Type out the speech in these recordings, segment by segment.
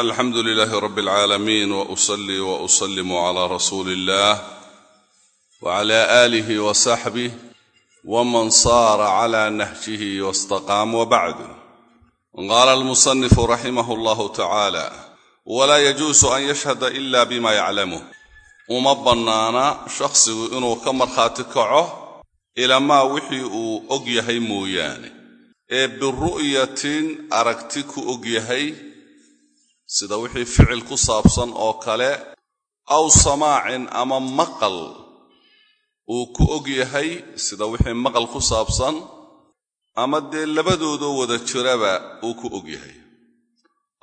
alxamdu lilaahi rab alcaalamiin wa usalli wa usallimu calaa rasuuli illaah wa cala aalihi wa saxbih waman saara cala nahjihi wastaqaam wa bacd qaala almusanifu raximahu allahu tacaala walaa yajuusu an yashhada ila bima yaclamuh uma bannaana shakhsigu inuu ka markhaati kaco ilamaa wixii uu og yahay mooyaane. Ee biru'yatin aragti ku og yahay sida wixii ficil ku saabsan oo kale aw samaacin ama maqal uu ku og yahay sida wixii maqal ku saabsan ama dee labadoodoo wada jiraba uu ku og yahay.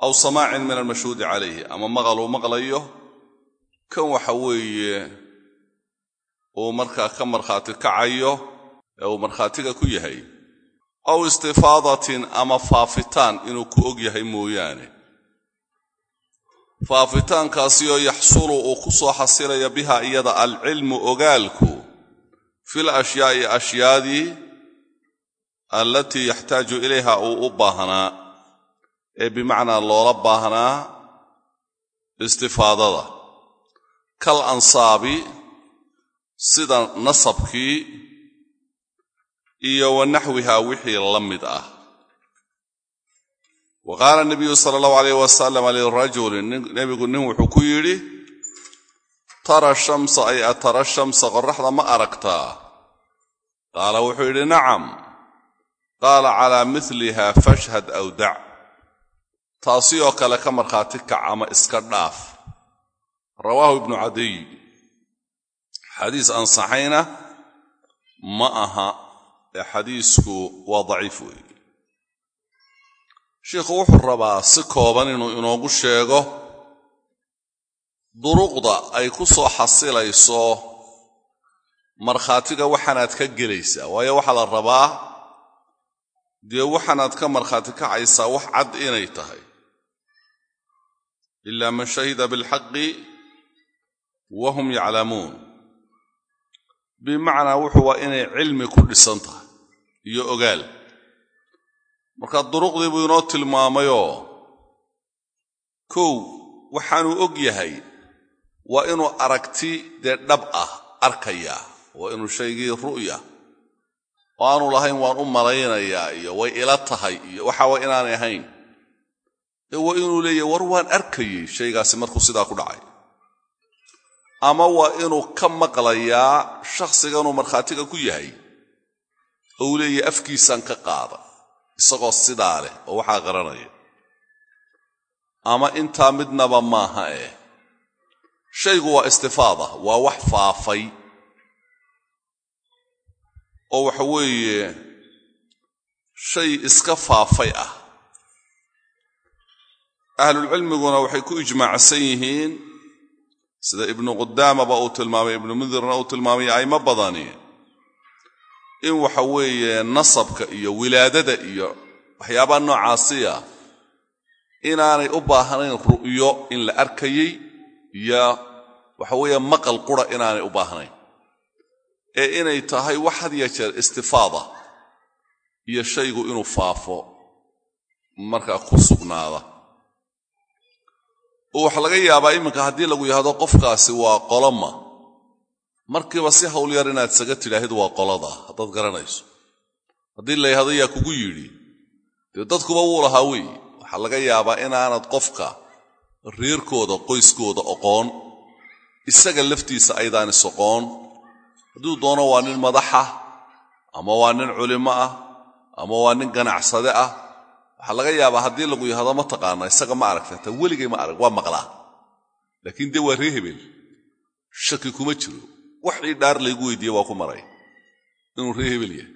Aw samaacin min almashhuudi calayhi ama maqal uu maqlayo kan waxa weeye uu markaa ka markhaati kacayo ee uu markhaatiga ku yahay. Aw istifaadatin ama faafitaan inuu ku og yahay mooyaane faafitaankaasioo yaxsulu uu ku soo xasilaya biha iyada alcilmu ogaalku. Fil ashyaa'i ashyaadii allatii yaxtaaju ilayha uu u baahnaa. Ee bimacnaa loola baahnaa istifaadada. Kal ansaabi sida nasabkii iyo wa naxwiha wixii la mid ah wa qaala nabiyu sala allahu alayh wasalam lirajulin nebigu nin wuxuu ku yidhi tara shamsa ay atara shamsa qorraxda ma aragtaa qaala wuxuu yidhi nacam. Qaala calaa miliha fashhad aw dac. Taasi oo kale ka markhaati kac ama iska dhaaf. Rawaahu ibnu cadiy. Xadiis ansaxayna ma aha ee xadiisku waa daciif weeye sheikhu wuxuu rabaa si kooban inuu inoogu sheego duruqda ay ku soo xasilayso markhaatiga waxaanaad ka gelaysaa. Waayo waxaa la rabaa dee waxaanaad ka markhaati kacaysaa wax cad inay tahay. Ila man shahida bilxaqi wa hum yaclamuun. Bimacnaa wuxuu waa inay cilmi ku dhisan tahay iyo ogaal marka duruqdii buu inoo tilmaamayoo kow waxaanuu og yahay waa inuu aragti dee dhab ah arkayaa waa inuu shaygii ru'ya oo aanu lahayn waan u malaynayaa iyo way ila tahay iyo waxa waa inaanay ahayn. Ee waa inuu leeyahy war waan arkayey shaygaasi markuu sidaa ku dhacay. Ama waa inuu ka maqlayaa shakhsiganuu markhaatiga ku yahay oo uu leeyahay afkiisaan ka qaada isagoo sidaa leh oo waxaa qaranaya. Ama intaa midnaba maaha eh shaygu waa istifaada waa wax faafay. Oo waxa weeye shay iska faafay ah. Ahlulcilmiguna waxay ku ijmaacsan yihiin sida ibnu qudaamaba uu tilmaamay ibnu mundirna uu tilmaamay aymo badani in waxa weeye nasabka iyo wilaadada iyo waxyaabaha noocaasiya inaanay u baahnayn ru'yo in la arkayey iyo waxa weeye maqal qura inaanay u baahnayn. Ee inay tahay wax had ya jeer istifaada iyo shaygu inuu faafo markaa ku sugnaada. Oo waxa laga yaabaa iminka haddii lagu yidhahdo qofkaasi waa qoloma markiiba si hawl yar inaad saga tidhaahid waa qolada haddaad garanayso. Haddii la yidhahdo yaa kugu yidhi dee dadkuba wuu lahaa weeye waxaa laga yaabaa inaanad qofka reerkooda qoyskooda oqoon isaga laftiisa aydaan isoqoon hadduu doono waa nin madaxa ama waa nin culimo ah ama waa nin ganacsade ah waxaa laga yaabaa haddii lagu yidhahdo ma taqaana isaga ma aragta hataa weligay ma arag waa maqlaa. Laakiin dee waa ree hebel shaki kuma jiro waxii dhaar laygu weydiiye waa ku maray. Inuu reer hebel yahay.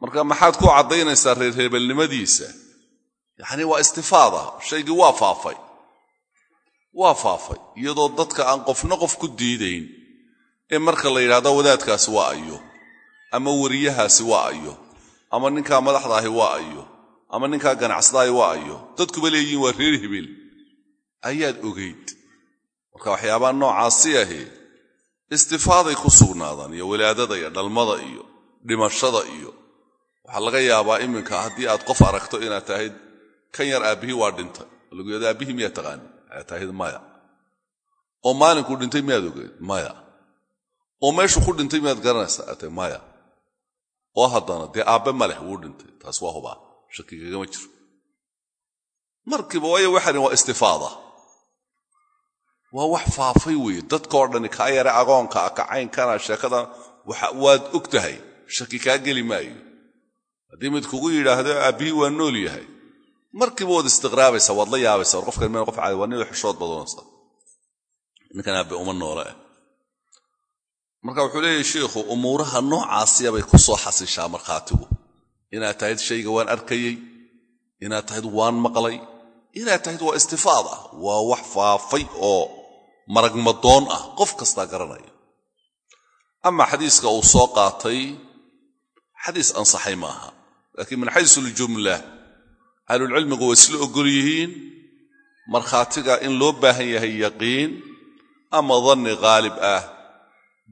Marka maxaad ku caddaynaysaa reer hebelnimadiisa? Yacni waa istifaada. Shaygii waa faafay. Waa faafay. Iyadoo dadka aan qofna qof ku diidayn ee marka la yidhahdo wadaadkaasi waa ayo ama weriyahaasi waa ayo ama ninkaa madaxdaahi waa ayo ama ninkaa ganacsadaahi waa ayo dadkuba leeyihiin waa reer hebel. Ayaad ogayd marka waxyaabaha noocaasi ahi istifaaday ku sugnaadaan iyo walaadada iyo dhalmada iyo dhimashada iyo waxaa laga yaabaa iminka haddii aad qof aragto inaad tahayd kan yar aabbihii waa dhintay. Lagu yahado aabbihii miyaa taqaani? Taahid maya. Oo maalinkuu dhintay miyaad ogeed? Maya. Oo meeshuu ku dhintay miyaad garanaysaa? Ate maya. Oo haddana dee aabbe ma leh wuu dhintay. Taas waa hubaa. Shakigagama jiro. Markiiba waayo waxani waa istifaada waa wax faafay weeye. Dadkao dhani kaa yare agoonka kacaynkana sheekadan waad og tahay. Shaki kaa geli maayo. Haddii mid kugu yidhaahdo aabbihii waa nool yahay. Markiiba waad istiqraabaysa waad la yaabaysa war qofkan meel qof waa nin xishood badanaysa ninkan aabbe uma noole. Ah marka wuxuu leeyahy sheikhu umuuraha noocaasiya bay ku soo xasishaa markhaatigu. Inaad tahyd shayga waan arkayey. Inaad tahyd waan maqlay. Inaad tahyd waa istifaad ah waa wax faafay oo maragmadoon ah qof kastaa garanaya ama xadiiska uu soo qaatay xadiis ansaxay maaha. Laakiin min xaysu ljumla ahlulcilmigu waa isla ogol yihiin markhaatiga in loo baahan yahay yaqiin ama danni khaalib ah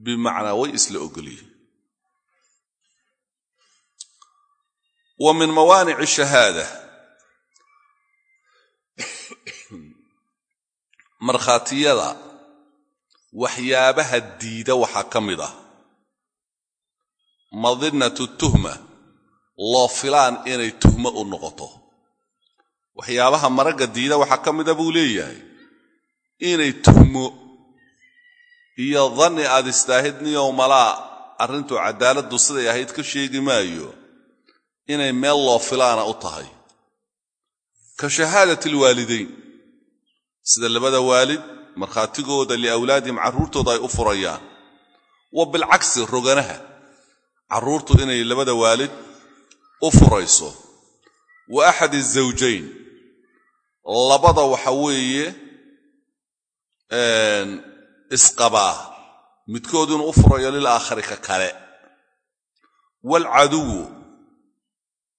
bimacnaa way isla ogol yihiin. Wa min mawaanic shahaada markhaatiyada waxyaabaha diida waxaa ka mid ah. Madinatu tuhma loo filaan inay tuhmo u noqoto. Waxyaabaha maragga diida waxaa ka mida buu leeyahay. Inay tuhmo iyo danni aad istaahidniyow malaa arrintu caddaaladdu siday ahayd ka sheegi maayo. Inay meel loo filaana u tahay. Ka shahaadati alwaalidayn sida labada waalid markhaatigooda liawlaadihim carruurtooda ay u furayaan. Wa bilcagsi roganaha carruurtu inay labada waalid u furayso. Wa axad azawjayn labada waxa weeye isqabaa. Midkood inuu u furayo lilaakhari ka kale. Waalcaduwu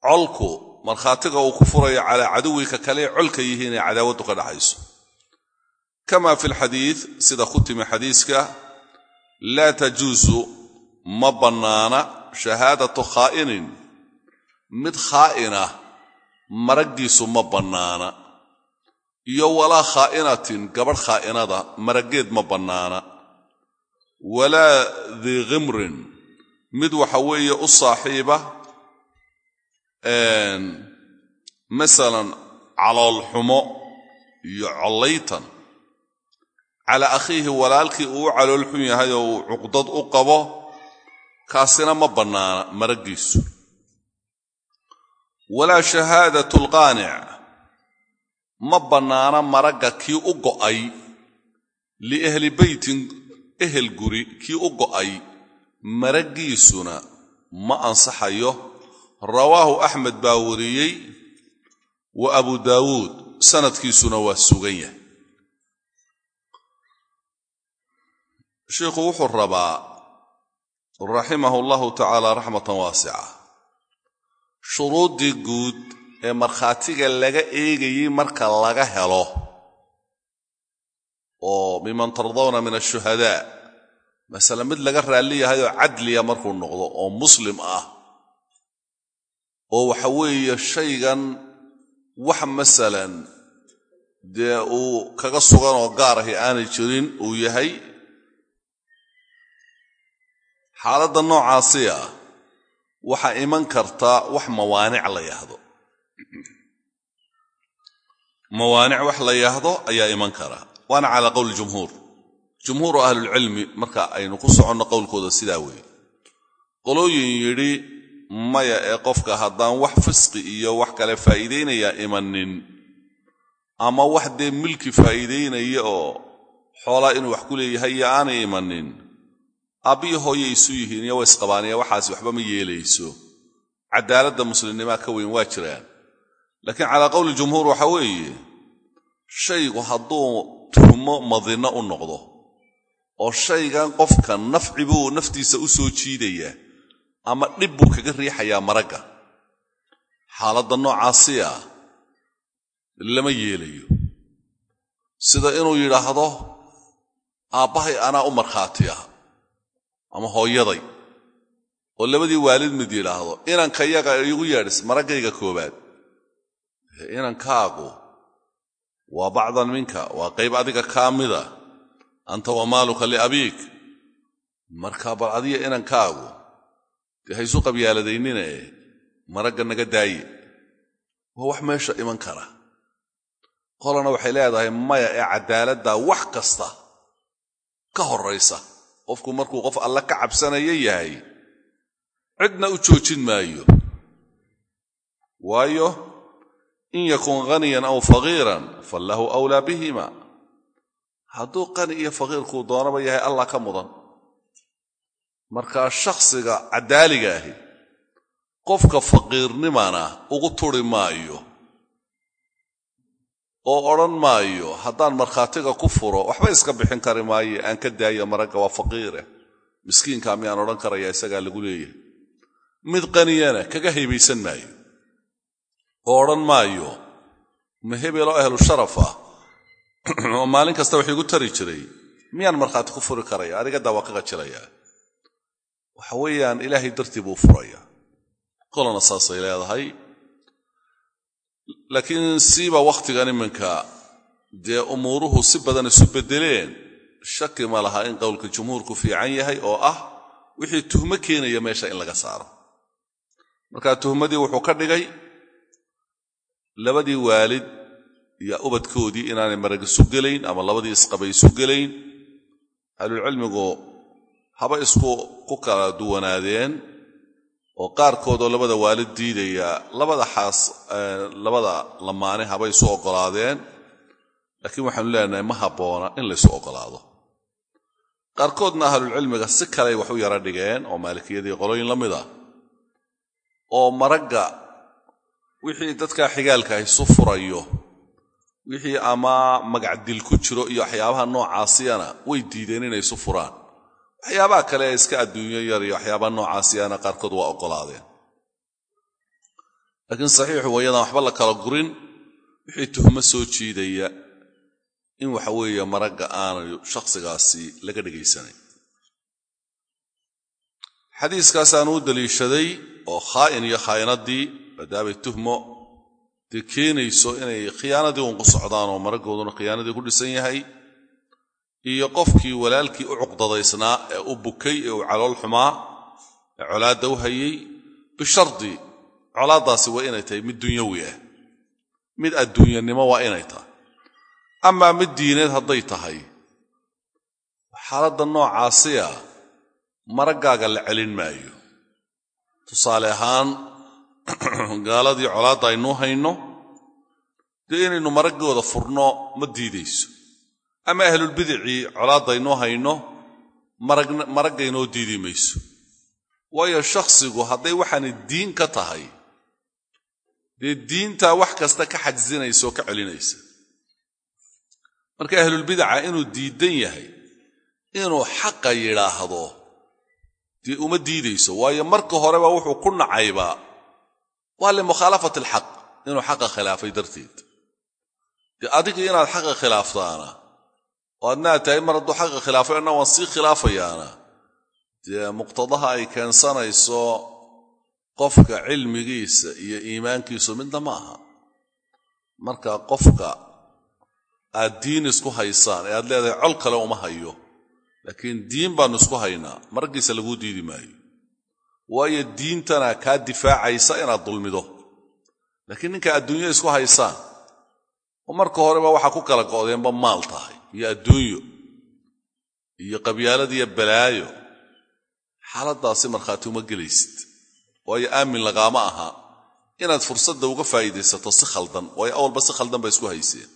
colku markhaatiga uu ku furayo calaa caduwi ka kale colka yihiin ee cadaawaddu ka dhaxayso kama fi lxadiid sida ku timi xadiiska laa tajuusu ma bannaana shahaadatu khaa'inin mid khaa'ina maraggiisu ma bannaana iyo walaa khaa'inatin gabadh khaa'inada maraggeed ma bannaana walaa dii khimrin mid waxa weeye u saaxiiba masalan caloolxumo iyo collaytan calaa akhiihi walaalkii uu calool xun yahay oo uu cuqdad u qabo kaasina ma bannaana maraggiisu. Walaa shahaadatu alqaanic ma bannaana maragga kii u go'ay liahli beytin ehel guri kii u go'ay maraggiisuna ma ansaxayo. Rawaahu axmed baa wariyey wa abu daawuud sanadkiisuna waa sugan yahay sheikhu wuxuu rabaa raximahu allahu tacaala raxmatan waasica shuruuddii guud ee markhaatiga laga eegayey marka laga helo oo miman tardawna min ashuhadaa masale mid laga raalli yahay oo cadliya markuu noqdo oo muslim ah oo waxa weeye shaygan wax masalan dee uu kaga sugan oo gaar ahi aanay jirin uu yahay xaaladda noocaasi ah waxaa iman kartaa wax mawaanic la yahdo. Mawaanic wax la yahdo ayaa iman kara. Waana calaa qowli jumhuur. Jumhuuru ahlulcilmi marka aynu ku soconno qowlkooda sidaa weeye. Qolooyin yidhi maya ee qofka haddaan wax fisqi iyo wax kale faa'iidaynayaa imanin ama wax dee milki faa'iidaynaya oo xoolaa inuu wax ku leeyahay iyo aanay imanin aabbiyo hooye isu yihiin iyo waa isqabaaniya waxaasi waxba ma yeelayso. Cadaaladda muslimnimaa ka weyn waa jiraan. Laakiin calaa qowli jumhuur waxa weeye shaygu hadduu tuhmo madinno u noqdo oo shaygan qofka nafci buu naftiisa u soo jiidayaa ama dhib buu kaga riixayaa maragga. Xaaladda noocaasi ah lama yeelayo. Sida inuu yidhaahdo aabbahay anaa u markhaati ah ama hooyaday. Oo labadii waalid mid yidhaahdo inanka yaga igu yeedhis maraggayga koobaad inankaagu waa bacdan minka waa qayb adiga kaa mida anta wa maaluka liabiik. Marka bal adiga inankaagu dee haysu qabyaaladaynina e maragga naga daaye. Waa wax meesha iman kara. Qolana waxay leedahay maya ee caddaaladda wax kasta ka horraysa qofku markuu qof alle ka cabsanaya yahay cidna u joojin maayo. Waayo in yakun haniyan aw faqiiran falahu awlaa bihima. Hadduu qani iyo faqiirkuu doonaba yahay allah ka mudan. Markaa shakhsiga caddaaliga ahi qofka faqiirnimana ugu turi maayo oo odhan maayo haddaan markhaatiga ku furo waxba iska bixin kari maayo aan ka daaya maragga waa faqiire. Miskiinkaa miyaan odhan karaya isagaa lagu leeyahay. Mid qaniyana kaga haybaysan maayo oo odhan maayo ma hebeloo ahlu sharaf ah? Oo maalin kasta wax igu tari jiray miyaan markhaati ku furi karaya? Adigaddaa waa ka qajirayaa waxa weeyaan ilaahay dartii buu furaya qolana saasay leedahay laakiin siiba wakhtigan iminka dee umuuruhu si badan isu beddeleen shaki ma laha in qowlka jumhuurku fiican yahay oo ah wixii tuhmo keenaya meesha in laga saaro. Marka tuhmadii wuxuu ka dhigay labadii waalid iyo ubadkoodii inaanay marag isu gelayn ama labadii isqabay isu gelayn ahlulcilmigu haba isku ku kala duwanaadeen oo qaarkoodoo labada waalid diidaya labada xaas labada lamaane habay isu oggolaadeen laakiin waxaanu leenahay ma habboona in laysu oggolaado qaarkoodna ahlulcilmiga si kaley wax u yara dhigeen oo maalikiyadii qolooyin la mid ah oo maragga wixii dadkaa xigaalka isu furayo wixii ama magacdil ku jiro iyo waxyaabaha noocaasiyana way diideen inay isu furaan waxyaabaha kale ee iska adduunyo yar iyo waxyaabaha noocaasiyana qaarkood waa oggolaadeen laakiin saxiixu wayadaan waxba la kala gurin wixii tuhmo soo jiidaya in waxa weeye maragga aanay shakhsigaasi laga dhagaysanayn. Xadiiskaasaan u daliishaday oo khaa'in iyo khaa'inaddii maadaamay tuhmo dee keenayso inay khiyaanadii uun ku socdaan oo maraggooduna khiyaanadii ku dhisan yahay iyo qofkii walaalkii u cuqdadaysnaa ee u bukay ee uu calool xumaa ee colaadda u hayey bishardi colaaddaasi waa inay tahay mid dunyawi ah. Mid adduunyanimo waa inay tahay. Amaa mid diineed hadday tahay. Xaaladda noocaasiya maraggaaga la celin maayo. Tusaale ahaan gaaladii colaadda aynuu hayno dee inaynu maraggooda furno ma diidayso ama ahlulbidicii colaadda aynuu hayno maraggaynoo diidi mayso waayo shakhsigu hadday waxaani diin ka tahay dee diintaa wax kasta ka xajsinaysa oo ka celinaysa marka ahlulbidaca inuu diidan yahay inuu xaqa yidhaahdo dee uma diidayso. Waayo marka horeba wuxuu ku nacaybaa waa limukhaalafati alxaq inuu xaqa khilaafay darteed. Dee adigii inaad xaqa khilaaftaana oo adnaad tahay mar hadduu xaqa khilaafay anna waan sii khilaafayaana. Dee muqtadaha ay keensanayso qofka cilmigiisa iyo iimaankiisu midna ma aha. Marka qofka aad diin isku haysaan ee aad leedahay col kale uma hayo laakiin diin baannu isku haynaa maraggiisa laguu diidi maayo. Waayo diintana kaa difaacaysa inaad dulmido. Laakiin ninka adduunyo isku haysaan oo marka horeba waxaa ku kala go'deenba maal tahay iyo adduunyo iyo qabyaaladiiyo balaayo xaaladdaasi markhaati uma gelaysid. Waayo aamin lagaama aha inaad fursadda uga faa'iidaysato si khaldan waayo awalba si khaldan ba isku hayseen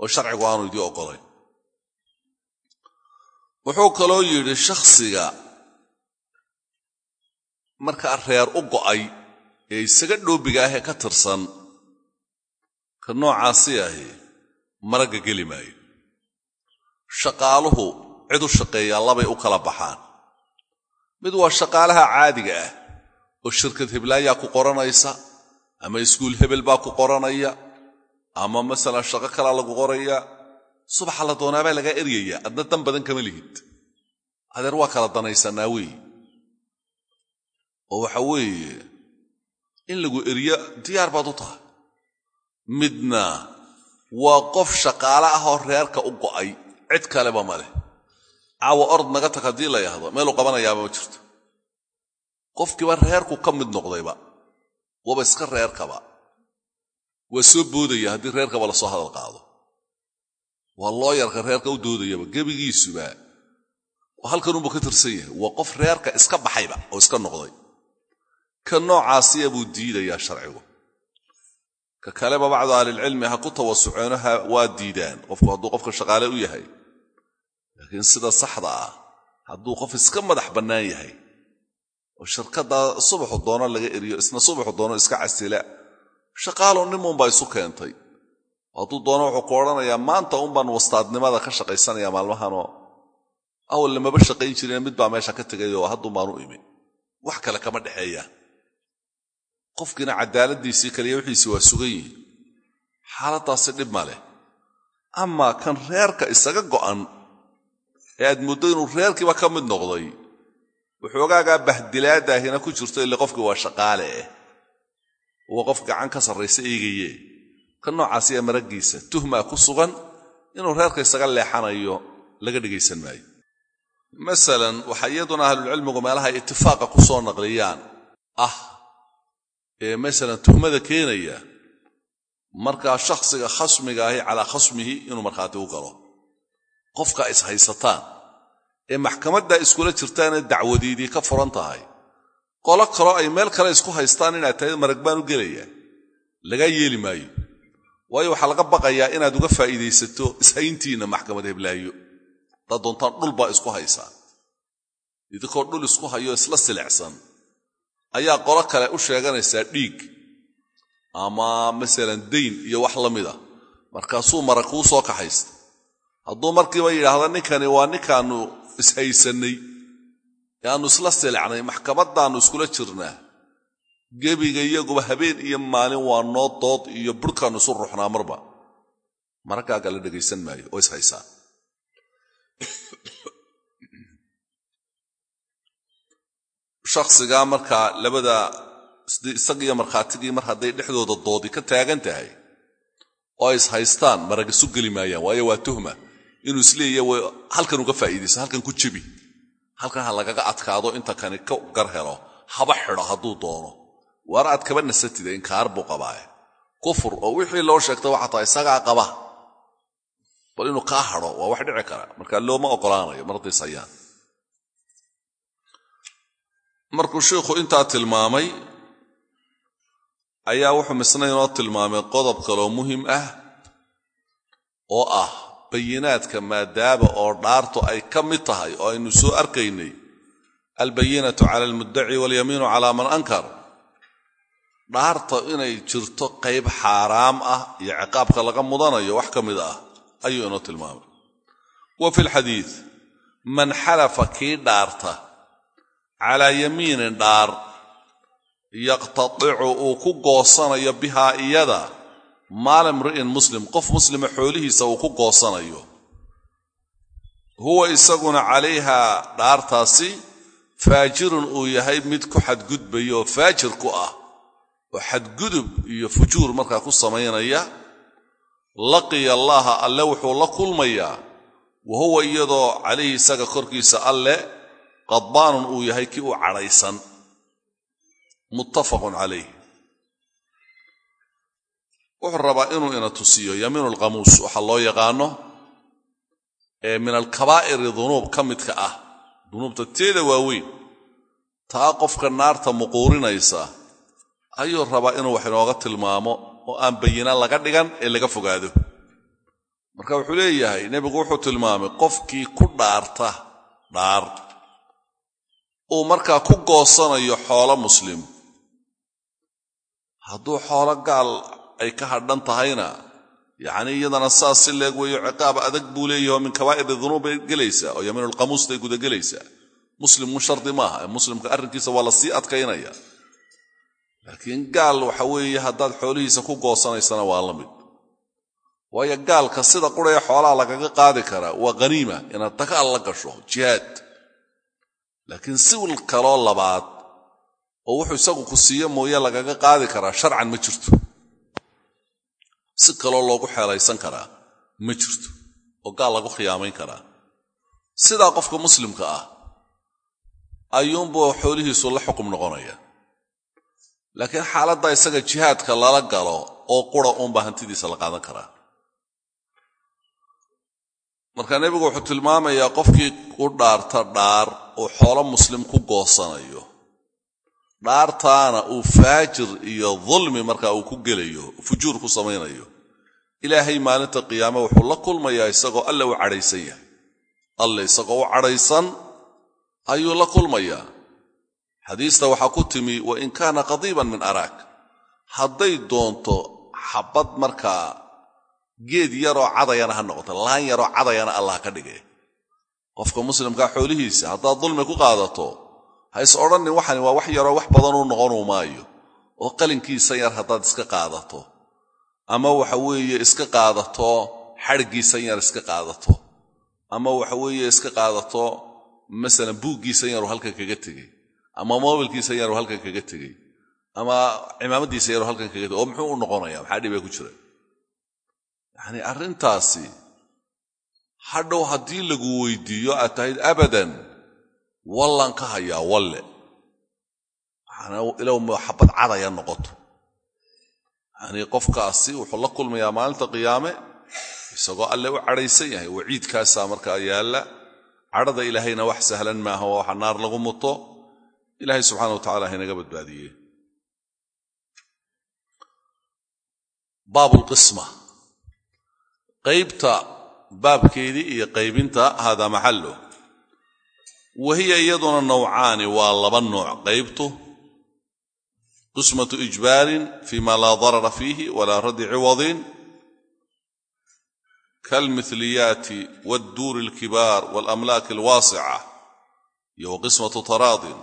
oo sharcigu aanu idii oggolayn wuxuu kaloo yidhi shakhsiga markaa reer u go'ay ee isaga dhoobiga ahee ka tirsan ka noocaasi ahi maragga geli maayo shaqaaluhu cid u shaqeeyaa labay u kala baxaan. Mid waa shaqaalaha caadiga ah oo shirkad heblaayaa ku qoranaysa ama iskuul hebel baa ku qoranaya ama masalan shaqo kalaa lagu qoraya subaxa la doonaabaa lagaa eryaya adna dan badan kama lihid. Adeer waa kala danaysanaa weeye oo waxa weeye in lagu eryo diyaar baad u tahay. Midna waa qof shaqaale ah oo reerka u go'ay cid kaleba ma leh. Caawa ord naga tag haddii la yahdo meeluu qabanayaaba ma jirto. Qofkiiba reerku ka mid noqdayba waba iska reerkaba waa soo boodaya haddii reerkaba la soo hadal qaado. Waa looyarka reerka u doodayaba gebigiisuba halkanunbuu ka tirsan yahay waa qof reerka iska baxayba oo iska noqday. Ka noocaasiya buu diidayaa sharcigu. Ka kaleba bacdu ahlilcilmi ha ku tawasuceeno waa diidaan qofku hadduu qofka shaqaale u yahay laakiin sida saxda ah hadduu qof iska madax bannaan yahay oo shirkaddaa subaxu doono laga eriyo isna subaxu doono iska casila shaqaalo nimuunbaa isu keentay. Hadduu doono wuxuu ku odhanayaa maanta unbaan wastaadnimada ka shaqaysanaya maalmahanoo awal lamaba shaqayn jireen mid baa meesha ka tegayoo haddun baan u imi. Wax kale kama dhexeeya. Qofkiina cadaaladdiisii kaliya wixiisi waa sugan yihiin xaaladdaasi dhib ma leh. Amaa kan reerka isaga go'an ee aad muddo inuu reerkiiba ka mid noqday waxoogaagaa bahdilaadaahina ku jirto ile qofkii waa shaqaale. Eh waa qof gacan ka sarraysa eegaye ka noocaasiya maraggiisa tuhmaa ku sugan inuu reerka isaga leexanayo laga dhegaysan maayo. Masalan waxaa iyaduna ahlulcilmigu meelaha itifaaqa ku soo naqliyaan. Ah ee masalan tuhmada keenaya markaa shakhsiga khasmiga ahi calaa khasmihi inuu markhaati u galo qofka is haysataan ee maxkamaddaa iskula jirtaanee dacwadiidii ka furan tahay. Qolo kaloo ay meel kale isku haystaan inaad tahay marag baan u gelayaa lagaa yeeli maayo. Waayo waxaa laga baqayaa inaad uga faa'iidaysato ishayntiinna maxkamad heblaayo. Haddaad doontaan dhul baa isku haysaa idinkoo dhul isku hayo isla silicsan. Ayaa qolo kale u sheeganaysaa dhiig. Ama masalan dayn iyo wax la mida markaasuu marag kuu soo kaxaysta hadduu markiiba yidhaahda ninkani waa ninkaannu ishaysannay ee aannu isla silicnay maxkamaddaannu iskula jirnaa. Gebiga iyaguba habeen iyo maalin waa noo dood iyo burhkaannu isu ruuxnaa marba. Maraggaaga la dhegaysan maayo oo ishaysaa shakhsigaa markaa labada isagiiyo markhaatigii mar hadday dhexdooda doodi ka taagan tahay oo ay is haystaan marag isu geli maayaan waayo waa tuhma inuu isleeya halkan uga faa'iidaysa halkan ku jebi halkan ha lagaga adkaado inta kani ka gar helo. Haba xidho hadduu doono. Waar aad kaba nasatida inkaar buu qabaaye. Kufur oo wixii loo sheegta waxaa tahay isagaa qaba. Bal inuu kaa hadho waa wax dhici kara. Marka looma oggolaanayo mardays hayaan markuu sheikhu intaa tilmaamay ayaa wuxuu misna inoo tilmaamay qodob kaloo muhiim ah oo ah bayinaadka maadaaba oo dhaartu ay ka mid tahay oo aynu soo arkaynay albayinatu cala almuddaci walyamiinu calaa man ankar dhaarta inay jirto qayb xaaraam ah iyo ciqaabka laga mudanayo wax ka mid ah ayuu inoo tilmaamay. Wa fi lxadiid man xalafa kii dhaarta calaa yamiinin dhaar yaqtadicu uu ku goosanayo bihaa iyada maal imri'in muslim qof muslima xoolihiisa uu ku goosanayo. Huwa isaguna calayha dhaartaasi faajirun uu yahay mid ku xadgudbaya oo faajir ku ah oo xadgudub iyo fujuur markaa ku samaynaya. Laqiya allaaha alle wuxuu la kulmayaa wa huwa iyadoo calayhi isaga korkiisa alle qadbaanun uu yahay kii u cadhaysan. Muttafaqun calayh wuxuu rabaa inuu ina tusiyo yamiinu alqamuus waxaa loo yaqaano ee min alkabaa'iri dunuub ka midka ah. Dunuubta teeda waaweyn. Taa qofka naarta muquurinaysa ayuu rabaa inuu wax inooga tilmaamo oo aan bayinaan laga dhigan ee laga fogaado. Marka wuxuu leeyahay nebigu wuxuu tilmaamay qofkii ku dhaarta dhaar uu markaa ku goosanayo xoolo muslim. Hadduu xoolo gaal ay ka hadhan tahayna. Yacnii iyadana saas si leeg weeyo ciqaab adag buu leeyahi oo min kabaa'iri dunuub bay gelaysaa oo yamiinulqamuustay gudagelaysaa muslimku shardi maaha muslimka arrinkiisa waa la sii adkaynaya. Laakiin gaal waxa weeye haddaad xoolihiisa ku goosanaysana waa la mid. Waayo gaalka sida quraya xoolaha lagaga qaadi karaa waa khaniima inaad dagaal la gasho jihaad. Laakiin siwil kaloo labaad oo wuxuu isagu ku siiyo mooye lagaga qaadi karaa sharcan ma jirto si kaloo loogu xeelaysan karaa ma jirto oo gaal lagu khiyaamayn karaa. Sidaa qofka muslimka ah ayuunbuu xoolihiisu la xukum noqonaya. Laakiin xaaladda isaga jihaadka lala galo oo qura uunbaa hantidiisa la qaadan karaa. Marka nebigu wuxuu tilmaamayaa qofkii ku dhaarta dhaar uu xoolo muslim ku goosanayo dhaartaana uu faajir iyo dulmi marka uu ku gelayo fujuur ku samaynayo. Ilaahay maalinta qiyaame wuxuu la kulmayaa isagoo alle u cadhaysan yahay. Alle isagoo u cadhaysan ayuu la kulmayaa. Xadiista waxaa ku timi wa in kaana qadiiban min araak. Hadday doonto xabad markaa geed yaroo cadayana ha noqoto laan yaroo cadayana allah ka dhige qofka muslimkaa xoolihiisa haddaad dulmi ku qaadato ha is odhannin waxani waa wax yaroo wax badanuu noqonu maayo. Oo qalinkiisa yar haddaad iska qaadato. Ama waxa weeye iska qaadato xadhiggiisan yar iska qaadato. Ama waxa weeye iska qaadato masalan buuggiisan yaruu halkan kaga tegey. Ama mobilkiisan yaruu halkan kaga tegey. Ama cimaamadiisa yaruu halkan kaga tegey. Oo muxuu u noqonaya maxaa dhibee ku jira? Yacni arrintaasi hadhow haddii lagu weydiiyo aad tahayd abadan wallan ka hayaa walle. Ilow xabad cadaya noqoto. Yacnii qofkaasi wuxuu la kulmayaa maalinta qiyaame isagoo alle u cadhaysan yahay waciidkaasaa markaa yaalla. Cadhada ilaahayna wax sahlan maaha waa waxa naar lagu muto. Ilaahay subxaana wa tacala haynaga badbaadiye baabulqisma qaybta baabkeedii iyo qaybinta haadaa maxallo wahiya iyaduna nawcaani waa laba nooc. Qaybtu qismatu ijbaarin fiima laa darara fiihi walaa raddi ciwadin kalmithliyaati waadduuri alkibaar waalamlaak alwaasica iyo wa qismatu taraadin.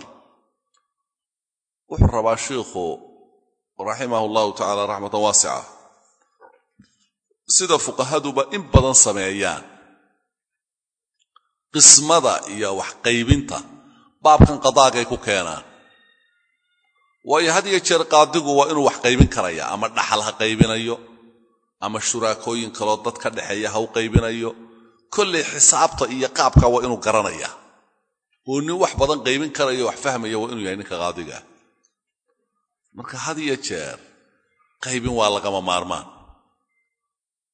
Wuxuu rabaa shiikhu raximah allahu tacaala raxmatan waasica. Sida fuqahaduba in badan sameeyaan qismada iyo wax qaybinta baabkan qadaagay ku keenaan. Waayo had iyo jeer qaadigu waa inuu wax qaybin karaya ama dhaxal ha qaybinayo ama shuraakooyin kaloo dad ka dhexeeya ha u qaybinayo. Kollay xisaabta iyo qaabka waa inuu garanaya oo nin wax badan qaybin karayo wax fahmaya waa inuu yahay ninka qaadiga. Marka had iyo jeer qaybin waa lagama maarmaan.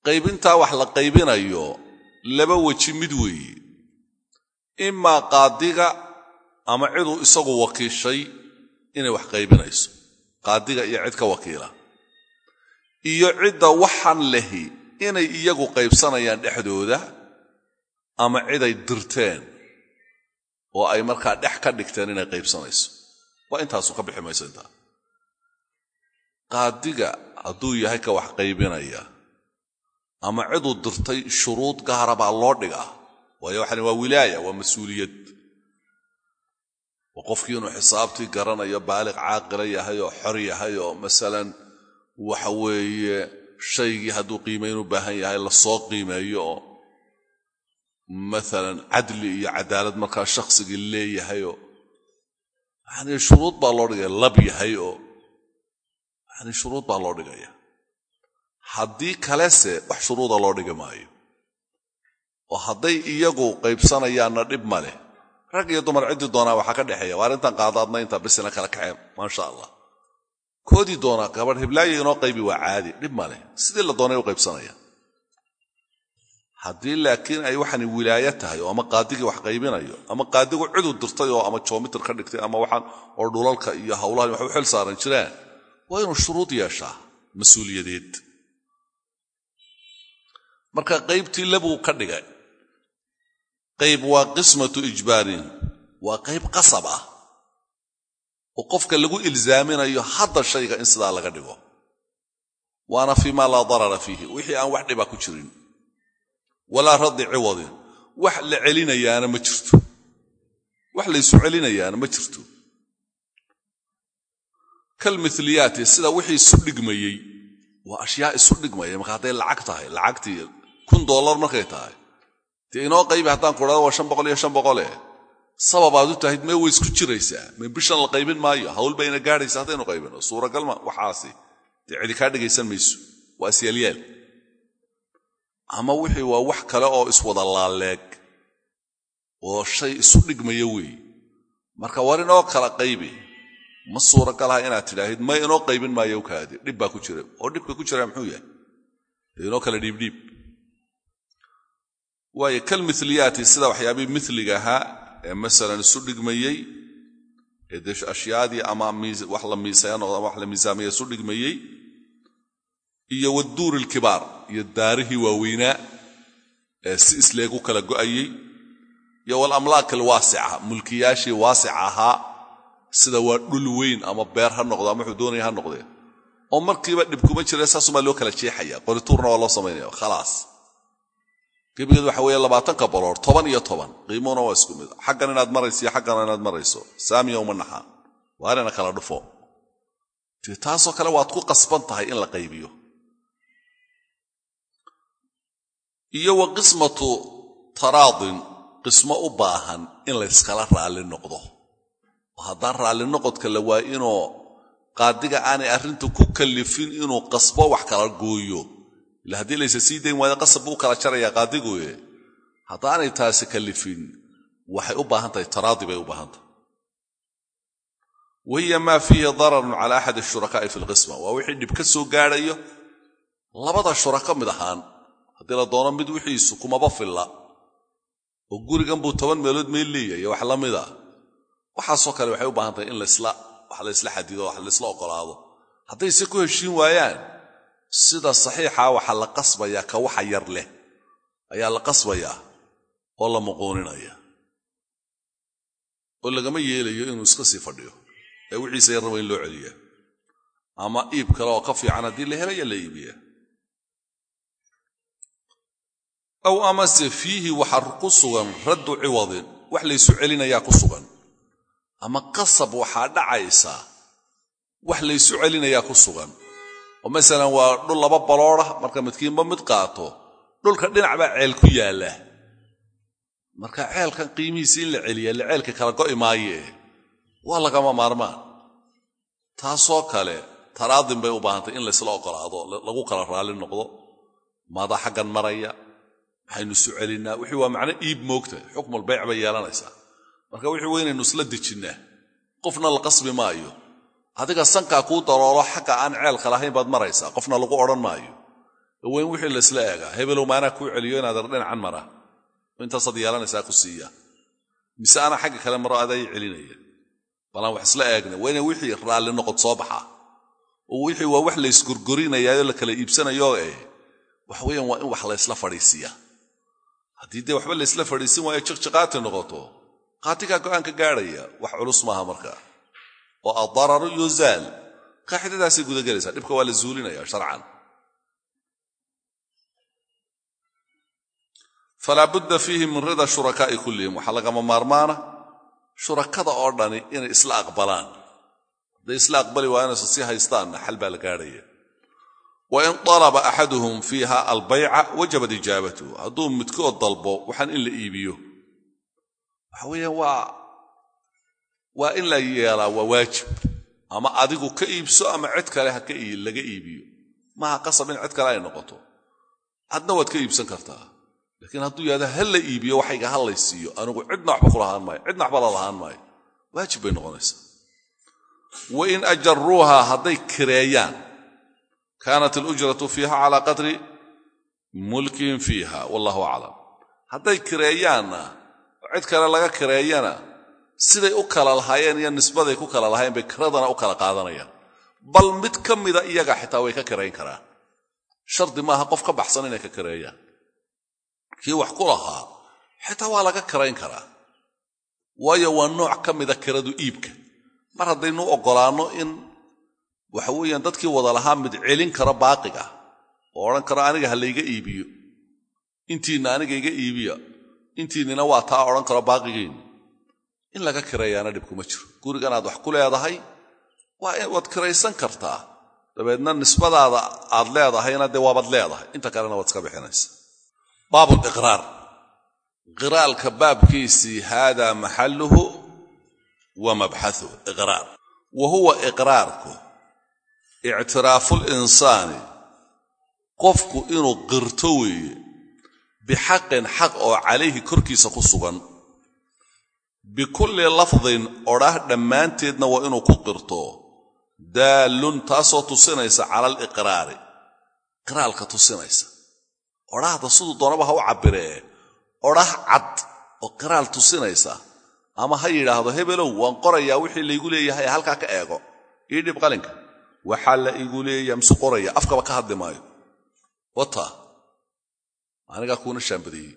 Qaybintaa wax la qaybinayo laba weji mid weeye imaa qaadiga ama ciduu isagu wakiishay inay wax qaybinayso. Qaadiga iyo cid ka wakiila. Iyo cidda waxan lehi inay iyagu qaybsanayaan dhexdooda ama ciday dirteen oo ay markaa dhex ka dhigteen inay qaybsanayso. Waa intaasu ka bixi mayso intaa. Qaadiga hadduu yahay ka wax qaybinaya ama ciduu dirtay shuruud gaara baa loo dhigaa waayo waxani waa wilaaya waa mas'uuliyad. Oo qofkii inuu xisaabtii garanayo baaliq caaqila yahay oo xor yahay oo masalan waxa weeye shaygii hadduu qiimayn u baahan yahay la soo qiimeeyo oo maalan cadli iyo cadaalad markaa shakhsigii leeyahay oo yanii shuruud baa loo dhigaya lab yahay oo yani shuruud baa loo dhigaya. Haddii kalese wax shuruuda loo dhigi maayo oo hadday iyagu qaybsanayaanna dhib ma leh. Rag iyo dumar ciddii doonaa waxaa ka dhexeeya waa arrintan qaadaadna intaa bisina kala kaxeen maasha allah. Koodii doonaa gabadh hiblaayo inoo qaybi waa caadi dhib ma leh. Sidii la doonay u qaybsanaya. Haddii laakiin ay waxani wilaayo tahay oo ama qaadigii wax qaybinayo ama qaadigu ciduu dirtay oo ama joomitir ka dhigtay ama waxaan oo dhulalka iyo hawlahan wax u xil jiraan waa marka qaybtii labuu ka dhigay qayb waa qismatu ijbaarin waa qayb qasab ah oo qofka lagu ilzaaminayo hadda shayga in sidaa laga dhigo. Waana fii maa laa darara fiihi wixii aan wax dhiba ku jirin. Walaa raddi ciwadin wax la celinayaana ma jirto. Wax laysu celinayaana ma jirto. Kalmiliyaati sida wixii isu dhigmayey waa ashyaa isu dhigmaya marka hadday lacag tahay lacagtii kun dollar markay tahay dee inoo qaybi haddaan ku dhahdo waa shan boqol iyo shan boqole. Sababaad u tahayd mee way isku jiraysaa. Mee bishan la qaybin maayo. Hawl bayna gaadhaysa haddaynu qaybino. Suuragalma waxaasi. Dee cidi kaa dhegaysan mayso. Waa isyelyeel ama wixii waa wax kale oo iswada laaleeg. Oo shay isu dhigmaya weeye marka war inoo kala qaybi ma suuragalaha inaad tidhaahid may inoo qaybin maayo kaadi. Dhib baa ku jira oo dhibka ku jira muxuu yahay? Dee inoo kala dhiibdhiib waayo kal miliyaati sida waxyaabihii miliga ahaa ee masalan isu dhigmayey ee dee ashyaadii ama wax la miisaya noqdo ama wax la miisaamaya isu dhigmayey iyo waduuri ilkibaar iyo daarihii waaweynaa ee si isleeg u kala go'ayey iyo walamlaak alwaasica mulkiyaashii waasica ahaa sida waa dhul weyn ama beer ha noqdo ama wuxuu doonaya ha noqdee oo markiiba dhib kuma jira saasumaa loo kala jeexaya qorituurna waa loo samaynaya khalaas gebigeed waxa weeye labaatanka boloor toban iyo toban. Qiimuhuna waa isku mid. Xaggan inaad marayso iyo xaggana inaad marayso. Saamiya uma naxa waa kala dhufo? Taasoo kale waad ku qasban tahay in la qaybiyo. Iyo wa qismatu taraadin qismo u baahan in layskala raalli noqdo. Oo haddaan raalli noqodka la waa inuu qaadiga aanay arrinta ku kallifin inuu qasbo wax kala gooyo ila haddii laysa sii dayn waayo qasab buu kala jarayaa qaadiguye haddaanay taasi kallifin waxay u baahan tahay taraadi bay u baahan tahay. Wahiya maa fiihi dararun cala axad ashurakaai fi lqisma waa wixii dhib ka soo gaadhayo labada shurako mid ahaan haddii la doono mid wixiisu kumaba filla oo gurigan buu toban meelood meel leeyahay wax la mida waxaasoo kale waxay u baahan tahay in wax laysla xadido wax laysla oggolaado. Hadday se ku heshiin waayaan sida saxiixa waxaa la qasbayaa ka waxa yar leh ayaa la qasbayaa oo la muquuninaya. Oo lagama yeelayo inuu iska sii fadhiyo ee wixiisa yar raba in loo celiya. Ama iib kale oo ka fiican haddii la helaya la iibiya. Aw amase fiihi waxaa ku sugan raddu ciwadin wax laysu celinayaa ku sugan. Ama qasab waxaa dhacaysa wax laysu celinayaa ku sugan oo masalan waa dhul laba baloodah marka midkiinba mid qaato dhulka dhinac baa ceel ku yaalla. Marka ceelkan qiimihiisa in la celiya la ceelka kala go'i maayee waa lagama maarmaan. Taasoo kale taraadin bay u baahantay in laysla oggolaado lagu kala raalli noqdo maada xaggan maraya maxaynu isu celinnaa wixii waa macno iib moogta xukmul bayc bay yeelanaysaa. Marka wixii weynaynu isla dejinnaa qofna la qasbi maayo adiga sankaa kuu daroolo xagga aan ceelka lahayn baad maraysaa. Qofna lagu odhan maayo. Weyn wixii laysla eegaa. Hebelow maanaa kuu celiyo inaadan dhinacan mara. Intaasaad yeelanaysaa ku siiya. Mise ana xagga kale maro aday celinaya balaan wax isla eegna. Waa wixii raalli noqod soo baxaa oo wixii waa wax laysgorgorinayaayo la kala iibsanayo eh wax weeyaan waa in wax laysla fadhiisiiya. Haddii dee waxba laysla fadhiisin waayo jiqjiqaati noqoto. Qaatigaa go'aanka gaadhaya. Wax culus maaha markaa oo addararu yuzaal qaacidadaasay gudagelaysaa dhibka waa la zuulinaya sharcan. Falaa budda fiihi min rida shurakaa'i kullihim. Waxaa lagama maarmaana shurakada oo dhani inay isla aqbalaan. Hadday isla aqbali waayanayso sii haystaanna xal baa la gaadhaya. Wa in dalaba axaduhum fiiha albayca wajabat ijaabatuhu hadduu midkood dalbo waxaan in la iibiyo. Waxa waa in la yeelaa waa waajib. Ama adigu ka iibso ama cid kale laga iibiyo. Maaha qasab in cid kale ay noqoto. Adna waad ka iibsan kartaa. Laakiin hadduu yahahdo ha la iibiyo waxayga ha lay anigu cidna waxba kulahaan maayo. Cidna waxba lalahaan maayo. Waajib bay noqonaysaa. Wa in ajaruuha hadday kireeyaan kaanat alujratu fiiha calaa qadri mulkihim fiiha. Wallahu aclam. Hadday kireeyaanna cid kale laga kireeyana siday u kala lahaayeen iyo nisbaday ku kala lahayen bay kiradana u kala qaadanayaan. Bal mid ka mida iyaga xitaa way ka kirayn karaan. Shardi maaha qof ka baxsan inay ka kireeyaan. Kii wax ku lahaa xitaa waa laga kirayn karaa. Waayo waa nooc ka mida kiradu iibka. Mar haddaynu oggolaanno in waxa weeyaan dadkii wada lahaa mid celin karo baaqiga oo odhan karo aniga ha layga iibiyo intiinna aniga iga iibiya intiinnina waa taa odhan karo baaqigeenni in laga kirayaana dhib kuma jiro. Gurigan aad wax ku leedahay waad kiraysan kartaa. Dabeedna nisbadaada aad leedahayna dee waabaad leedahay. Inta kalena waad iska bixinaysa. Baab liqraar qiraalka baabkiisii haada maxaluhu wa mabxahuh iqraar. Wa huwa iqraarku. Ictiraafu linsaani qofku inuu qirto weeye bixaqin xaq oo calayhi korkiisa ku sugan bikulli lafdin odhah dhammaanteedna waa inuu ku qirto. Daallun taasoo tusinaysa cala aliqraari qiraalka tusinaysa. Odhahda siduu doonaba ha u cabbiree odhah cad oo qiraal tusinaysa. Ama ha yidhaahdo hebelow waan qorayaa wixii laygu leeyahay halkaa ka eego. Ii dhib qalinka. Waxaa la igu leeyaha mise qoraya afkaba ka hadli maayo. Wata. Anigaa kuuna shaambadeeyey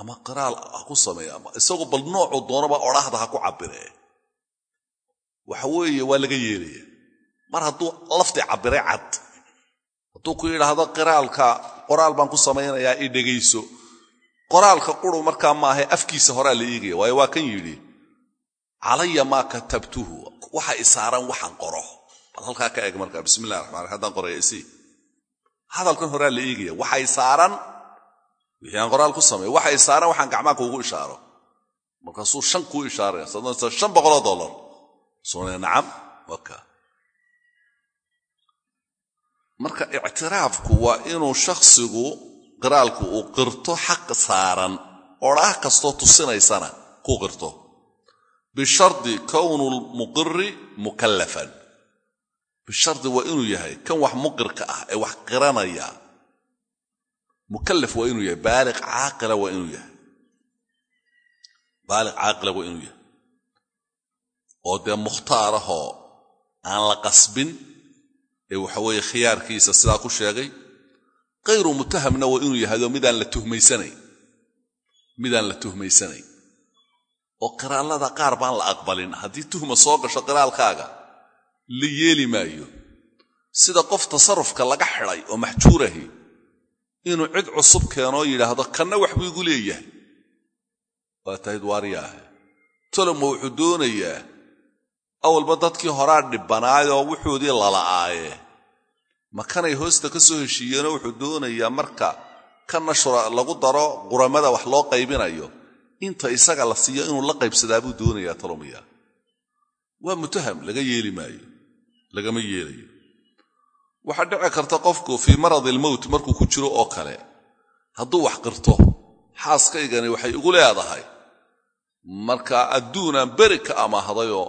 ama qiraal ha ku sameeya ama isagu bal noocuu doonaba odhahda ha ku cabbiree waxa weeye waa laga yeelaya. Mar hadduu lafti cabbiray cad hadduu ku yidhaahdo qiraalka qoraal baan ku samaynayaa ii dhegayso. Qoraalka quru markaa maahae afkiisa horaa la eegaya waayo waa kan yidhi calaya maa katabtuhu. Waxa isaaran waxaan qoro. Bal halkaa ka eeg markaa bismillahi raxmaan raxim haddaan qoraya isii hadalkan horaa la eegaya waxay saaran wixii aan qoraal ku sameeyo waxay saaran waxaan gacmaa kuugu ishaaro. Markaasuu shan kuu ishaaraya? Sadonsa shan boqoloo dollar. Suunaya nacam. Waka. Marka ictiraafku waa inuu shakhsigu qiraalku uu qirto xaq saaran. Odhaah kastoo tusinaysana ku qirto. Bishardi kownu lmuqiri mukallafan. Bishardi waa inuu yahay kan wax muqirka ah ee wax qiranaya mukallaf waa inuu yahay baaliq caaqila waa inuu yahay baaliq caaqila waa inuu yahay oo dee mukhtaarahoo aan la qasbin ee waxaweeye khiyaarkiisa sidaa ku sheegay kayru mutahamna waa inuu yahayoo midaan la tuhmaysanayn midaan la tuhmaysanayn oo qiraallada qaar baan la aqbalin haddii tuhma soo gasho qiraalkaaga la yeeli maayo sida qof tasarufka laga xidhay oo maxjuurahi inuu cid cusub keenoo yidhaahdo kanna wax buu igu leeyahay. Waa tahid waariyaahe toloma wuxuu doonayaa awalba dadkii horaa dhibanaayoo wuxuudii lala'aaye ma kanay hoosta ka soo heshiiyeenoo wuxuu doonayaa marka kanna shura lagu daro quramada wax loo qaybinayo inta isaga la siiyo inuu la qaybsadaa buu doonayaa talomiya waa mutaham laga yeeli maayo lagama yeelayo waxaa dhici karta qofku fii maradi ilmowt markuu ku jiro oo kale. Hadduu wax qirto xaaskaygani waxay igu leedahay. Marka adduunaan beri ka amahdayoo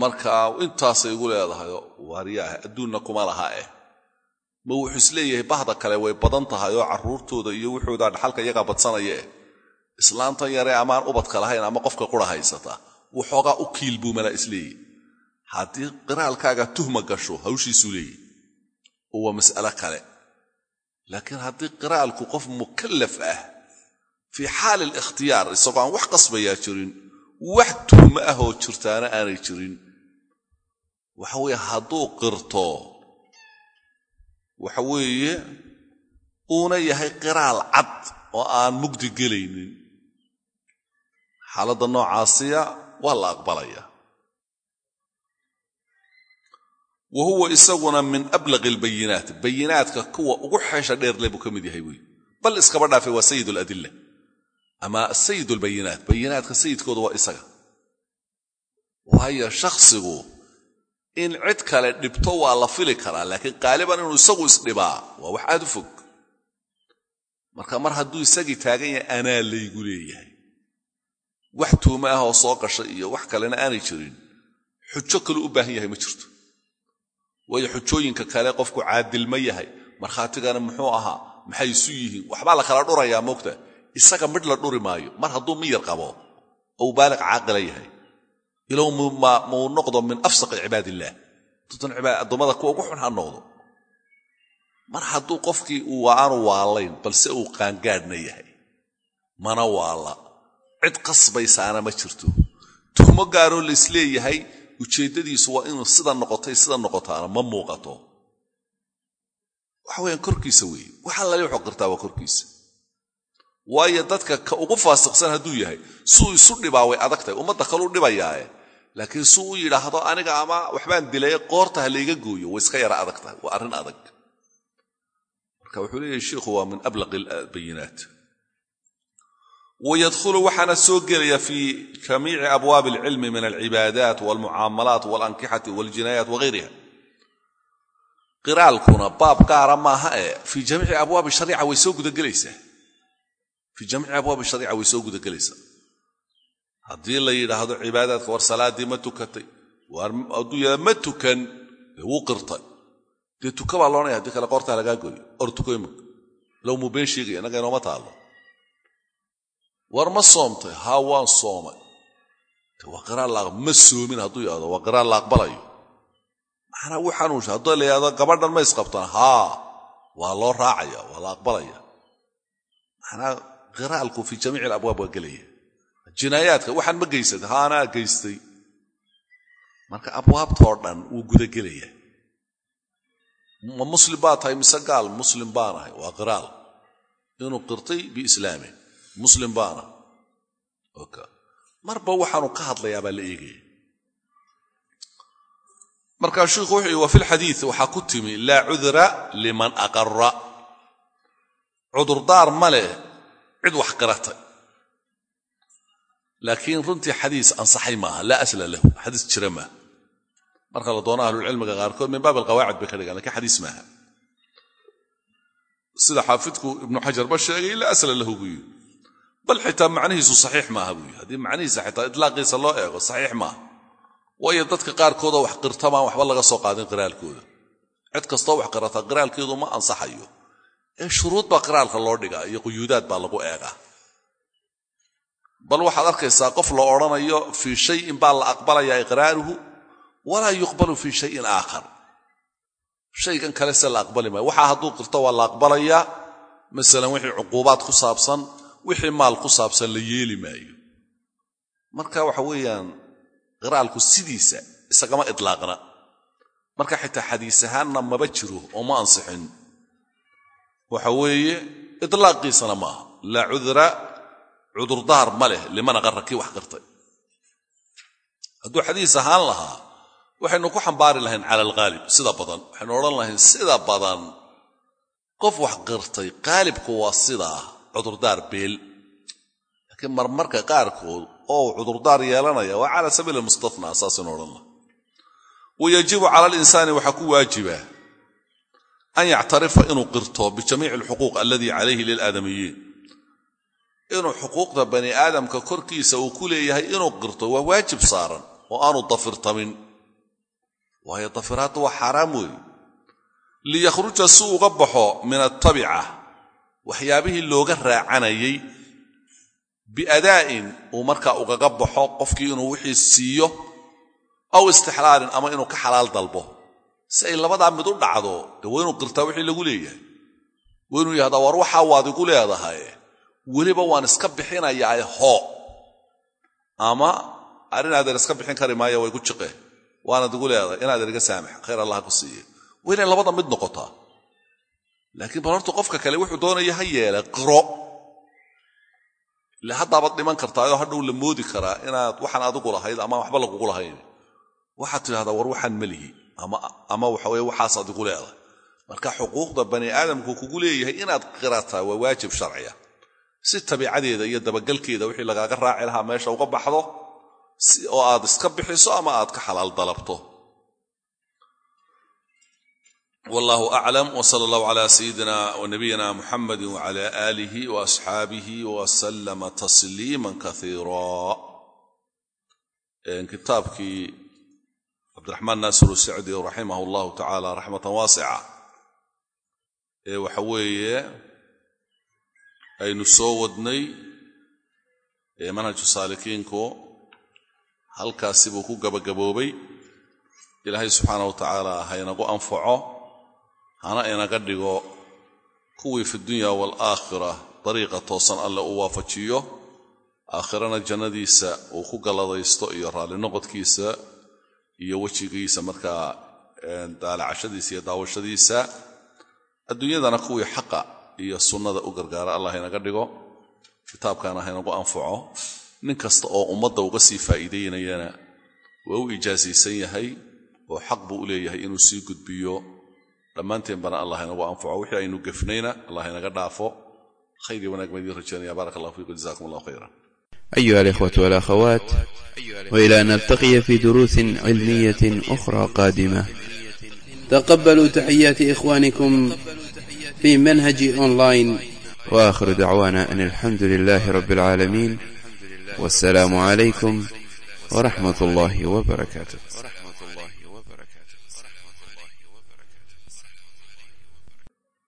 markaa intaasay igu leedahayoo waariyaaha adduunna kuma laha eh. Ma wuxuu is leeyahay bahda kale way badan tahay oo carruurtooda iyo wuxuudaa dhaxalka iyagaa badsanaya eh. Islaantan yaree amaan ubadka lahayn ama qofka qura haysata waxoogaa u kiil buu malaa isleeyahy haddii qiraalkaaga tuhma gasho hawshiisuu leeyahy waa mas'alo kale. Laakiin haddii qiraalku qof mukallaf ah fii xaali alikhtiyaar isagoo aan wax qasbayaa jirin wax tuhmo ah oo jirtaana aanay jirin waxa weeye hadduu qirto waxa weeye uuna yahay qiraal cad oo aan mugdi gelaynin. Xaaladda noocaasiya waa la aqbalaya wa huwa isaguna min ablaqi albayinaat bayinaadka kuwa ugu xeesha dheerle buu ka mid yahay wey bal iskaba dhaafay waa sayid aladilla ama sayid albayinaat bayinaadka sayidkooda waa isaga. Waayo shakhsigu in cid kale dhibto waa la fili karaa laakiin qaaliban inuu isagu isdhibaa waa wax aad u fog. Marka mar hadduu isagii taagan yahay anaa laygu leeyahay. Wax tuuma ah oo soo gasha iyo wax kalena aanay jirin xujo kaluu u baahan yahay ma jirto waayo xujooyinka kale qofku caadil ma yahay. Markhaatigana muxuu ahaa maxay isu yihiin? Waxbaa la kala dhurayaa moogta. Isaga midh la dhuri maayo. Mar hadduu miyar qabo ou baaliq caaqila yahay. Ilow muu noqdo min afsaqi cibaad illaah tutan addoommada kuwa ugu xun ha noqdo. Mar hadduu qofkii aanu waalayn balse uu qaangaadhna yahay. Mana waalla cid qasbaysaana ma jirto. Tuhmo gaaroo laisleeyahay ujeeddadiisu waa inuu sida noqotay sida noqotaana ma muuqato. Waxa weyaan korkiisa weeye. Waxa lali wuxuu qirtaa waa korkiisa. Waayo dadka ka ugu faasiqsan hadduu yahay suu isu dhibaa way adag tahay ummadda kaluu dhibayaae laakiin suu u yidhaahdo aniga ama waxbaan dilay qoorta ha layga gooyo way iska yara adag tahay waa arrin adag. Marka wuxuu leeyahay shiikhu waa min ablaqi albayinaat wydkhulu waxaana soo gelaya fii jamiici abwaabi alcilmi min alcibaadaat walmucaamalaat walankixati waljinaayaat wagayriha qiraalkuna baab gaara maaha ee fii jamiici abwaabi shariica way soo gudagelaysaa fii jamiici abwaabi shariica way soo gudagelaysaa haddii la yidhaahdo cibaadaadka war salaaddii ma tukatay war hadduu yidhahdo ma tukan dee wuu qirtay dee tuka baa loonaya haddii kale qoortaa lagaa goyo war ma soomtay? Haa waan soomay. Waa qiraal la ma soomin hadduu yidhahdo waa qiraal la aqbalayo maxanaa wuu xanuunsha hadduu la gabadhan ma isqabtaan. Haa waa loo raacaya waa la aqbalaya maxanaa qiraalku fii jamiici alabwaab waa gelaya jinaayaadka waxaan ma geysatay anaa geystay. Marka abwaabtoo dhan wuu gudagelaya ma muslim baa tahay mise gaal muslim baanahay waa qiraal. Inuu qirtay biislaami muslim baana. Marba waxaanu ka hadlayaa la eegaya markaa shiikhu wuxuu yihi wa lxadiid waxaa ku timi laa cudra liman aqara cudurdaar ma leh cid wax qiratay laakiin runtii xadiis ansaxay maaha laa asla lahu xadiis jira maaha. Marka la doono ahlulcilmiga qaarkood min baab alqawaacid bay ka dhigaan lakiin xadiis maaha. Sida xaafidku ibnu xajar ba sheegay laa asla lahu buu yidhi bal xitaa macnihiisu saxiix maaha buu yidhi. Haddii macnihiisa xitaa itlaaqiisa loo eego saxiix maaha. Waayo dadka qaarkoodoo wax qirtamaan waxba laga soo qaadin qiraalkooda. Cid kastoo wax qirata qiraalkeedu ma ansaxayo. Ee shuruud baa qiraalka loo dhigaa iyo quyuudaad baa lagu eegaa. Bal waxaad arkaysaa qof la odhanayo fii shayin baa la aqbalayaa iqraaruhu walaa yuqbalu fii shayin aakhar. Shaygan kale se la aqbali maayo. Waxaa hadduu qirto waa la aqbalayaa masalan wixii cuquubaad ku saabsan wixii maal ku saabsan la yeeli maayo. Marka waxa weeyaan qiraalku sidiisa isagama idlaaqna. Marka xitaa xadiis ahaanna maba jiro oo ma ansixin. Waxa weeye idlaaqiisana maaha. Laa cudra cudurdaar ma leh liman aqara kii wax qirtay. Hadduu xadiis ahaan lahaa waxaynu ku xambaari lahayn cala alghaalib sida badan. Waxaynu odhan lahayn sida badan qof wax qirtay qaalibku waa sidaa cudurdaar beel laakiin marmarka qaarkood oo cudurdaar yeelanaya waa cala sabiili mustathnaa saasaynu odhan wayajibu cala alinsaani waxaa ku waajiba an yactarifa inuu qirto bijamiici alxuquuq aladii calayhi lilaadamiyiin. Inuu xuquuqda bani aadamka korkiisa uu ku leeyahay inuu qirto waa waajib saaran oo aanu dafirtamin. Waayo dafiraadda waa xaaraam weeye. Liyakhruja si uga baxo min altabica waxyaabihii looga raacanayay biadaa'in uu markaa ugaga baxo qofkii inuu wixii siiyo aw istixlaalin ama inuu ka xalaal dalbo. Si ay labadaa mid u dhacdo dee waa inuu qirtaa wixii lagu leeyahay. Waa inuu yihahdaa war waxaa waad igu leedahay. Weliba waan iska bixinayaa hoo. Ama arrinaadan iska bixin kari maayo way ku jiqe. Waanad igu leedahay inaadan iga saamax khayr allah ku siiye waa inay labada mid noqotaa laakiin bal horta qofka kale wuxuu doonaya ha yeele qiro ile haddaabaad dhiman kartaayoo hadhow la moodi karaa inaad waxaan adigu lahayd ama waxba lagugu lahayn. Waxaad tidhahdaa war waxaan melihi ama waxaweye waxaas adigu leedahay. Marka xuquuqda bani aadamku kugu leeyahay inaad qirataa waa waajib sharciya. Si tabiicadeeda iyo dabagalkeeda wixii lagaaga raaci lahaa meesha uga baxdo oo aad iska bixiso ama aad ka xalaal dalabto wallahu aclam wsala allahu cala sayidina wanabiyina muxamadi wcala aalihi waasxaabihi wasalama tasliima kaiira kitaabkii cabdiraxmaan naasiru sacdi raximah allahu tacaala raxmatan waasica ee waxa weeye aynu soo wadnay ee manhaju saalikiinku halkaasi buu ku gabagaboobay. Ilaahay subxaana wa tacaala haynagu anfaco hana inaga dhigo kuwii fi dunya waalaakhira dariiqa toosan alle uu waafajiyo aakhirana jannadiisa uu ku galladaysto iyo raalli noqodkiisa iyo wejigiisa markaa daalacashadiisa iyo daawashadiisa. Adduunyadana kuwii xaqa iyo sunnada u gargaara allah haynaga dhigo kitaabkana haynagu anfaco nin kasta oo ummadda uga sii faa'iidaynayana waa u ijaasaysan yahay oo xaq buu u leeyahay inuu sii gudbiyo dhammaanteen bana allah inagu anfaco wixii aynu gefnayna allah inaga dhaafo khayr wanaag baan idiin rajaynaya baarak allah fiikum jazakum allah khayra أيها الإخوة والأخوات وإلى أن نلتقي في دروس علمية أخرى قادمة تقبلوا تحيات إخوانكم في منهج أونلاين وآخر دعوانا أن الحمد لله رب العالمين والسلام عليكم ورحمة الله وبركاته